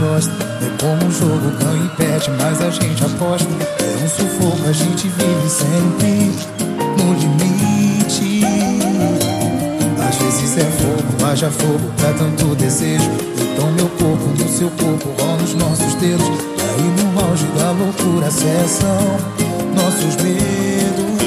gosta. É como um jogo, ganha e perde, mas a gente aposta. É um sufoco, a gente vive sempre no limite. Às vezes é fogo, haja fogo pra tanto desejo. Então meu corpo no seu corpo, rola os nossos dedos. Aí no auge da loucura cessam nossos medos.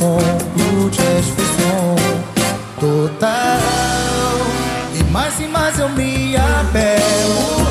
Arrume o nosso som. E o jazz foi som total. E mais e mais eu me apego.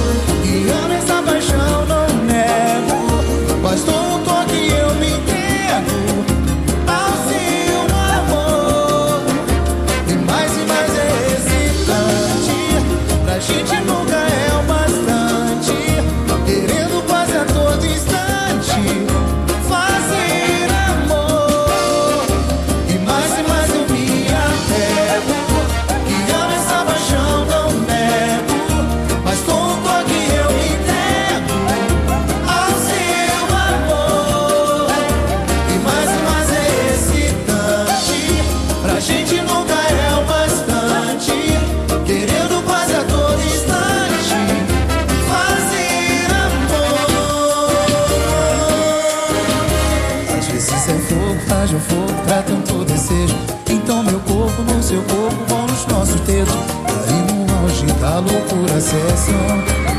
Faz o fogo pra tanto desejo. Então meu corpo no seu corpo vão nos nossos dedos. Aí no auge da loucura cessam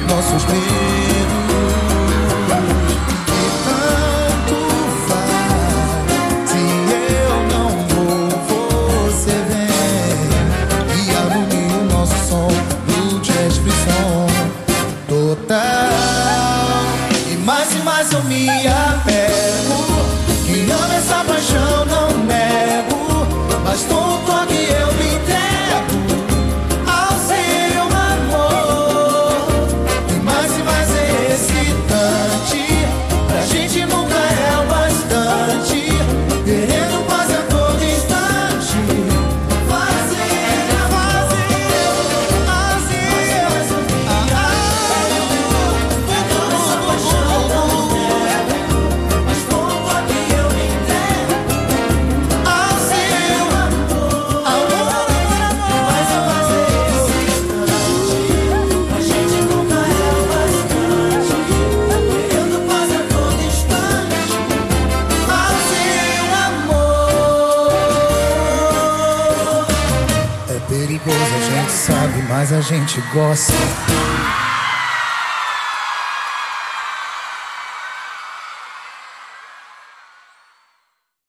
nossos medos. Perigoso, a gente sabe, mas a gente gosta.